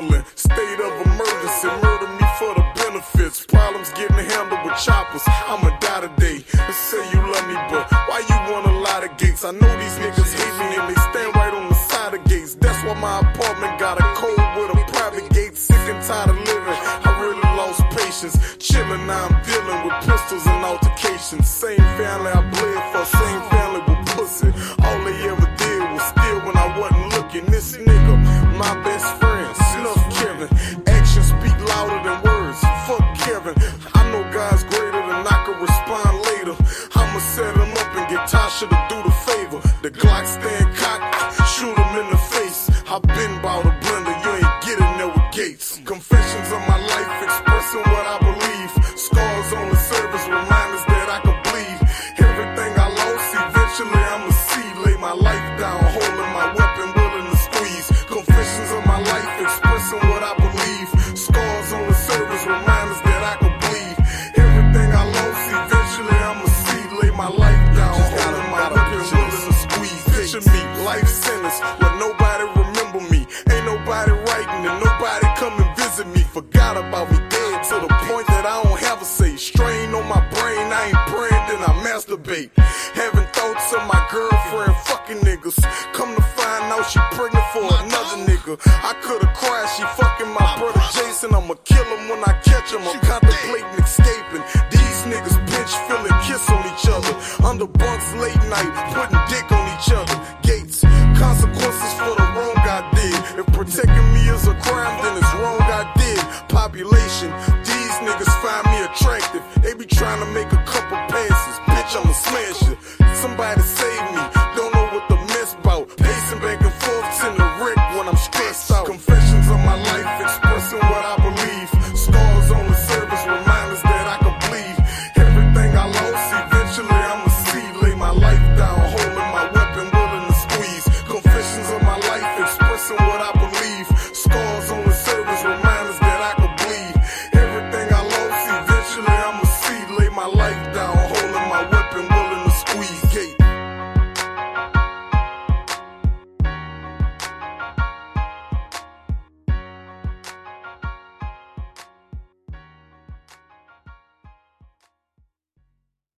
State of emergency, murder me for the benefits. Problems getting handled with choppers. I'ma die today. Let's say you love me, but why you wanna lot of gates? I know these niggas hate me and they stand right on the side of gates. That's why my apartment got a code with a private gate. Sick and tired of living. I really lost patience. Chillin', now I'm dealing with pistols and altercations. Same family I bled for, same family with pussy. All than I can respond later. I'ma set him up and get Tasha to do the favor. The Glock stand cocked, life sentence, but nobody remember me. Ain't nobody writing and nobody come and visit me. Forgot about me dead to the point that I don't have a say. Strain on my brain, I ain't praying, then I masturbate. Having thoughts of my girlfriend fucking niggas. Come to find out she pregnant for another nigga. I could've cried, she fucking my brother Jason. I'ma kill him when I catch him. I'm contemplating escaping. These niggas pinch, feeling kiss on each other. Under bunks late night, putting Consequences for the wrong I did. If protecting me is a crime, then it's wrong I did. Population, these niggas find me attractive. They be trying to make a couple passes. Bitch, I'ma smash it. Somebody save me. Don't know what the mess about. Pacing back and forth